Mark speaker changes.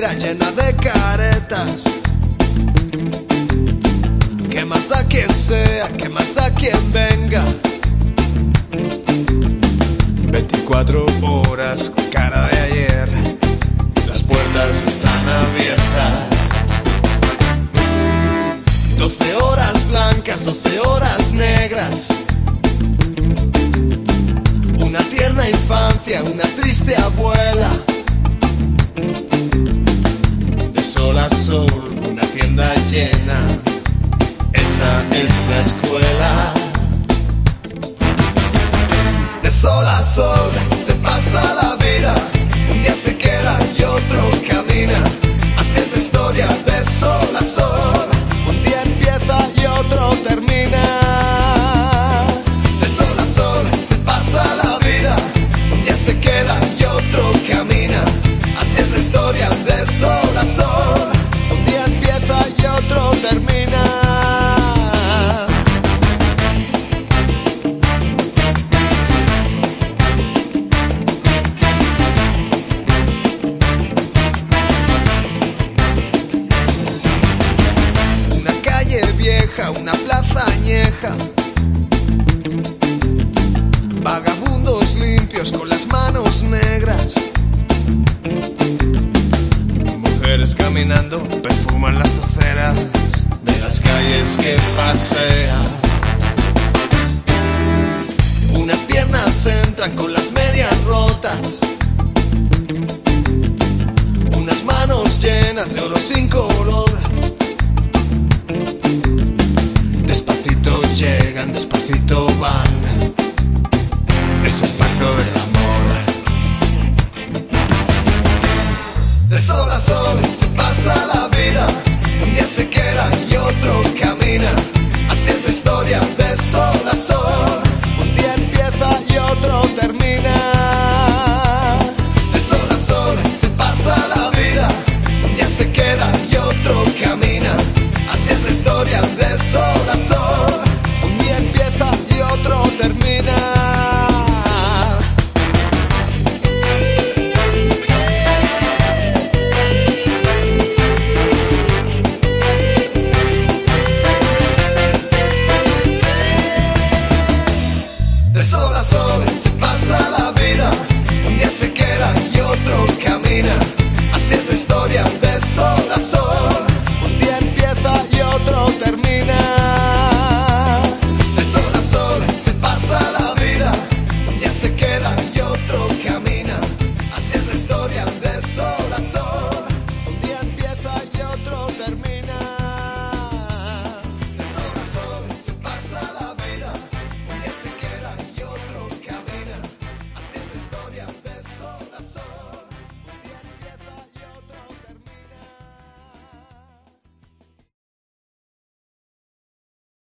Speaker 1: llena de caretas. Que más da quien sea, que más da quien venga. 24 horas con cara de ayer. Las puertas están abiertas. 12 horas blancas, 12 horas negras. Una tierna infancia, una triste abuela. Una tienda llena. Esa es la escuela. De sol a sol se pasa la vida. Un día se queda y otro camina. Así es la historia de sol a sol. Un día empieza y otro termina. De sol a sol se pasa la vida. Un día se queda y otro camina. Así es la historia de sol. Una plaza añeja. Vagabundos limpios con las manos negras. Mujeres caminando perfuman las aceras de las calles que pasean. Unas piernas entran con las medias rotas. Unas manos llenas de oro sin color. Llegan, despacito van. Es el pacto del amor. De sol a sol se pasa la vida. Un día se queda y otro camina. Así es la historia de sol a sol. Un día empieza y otro termina.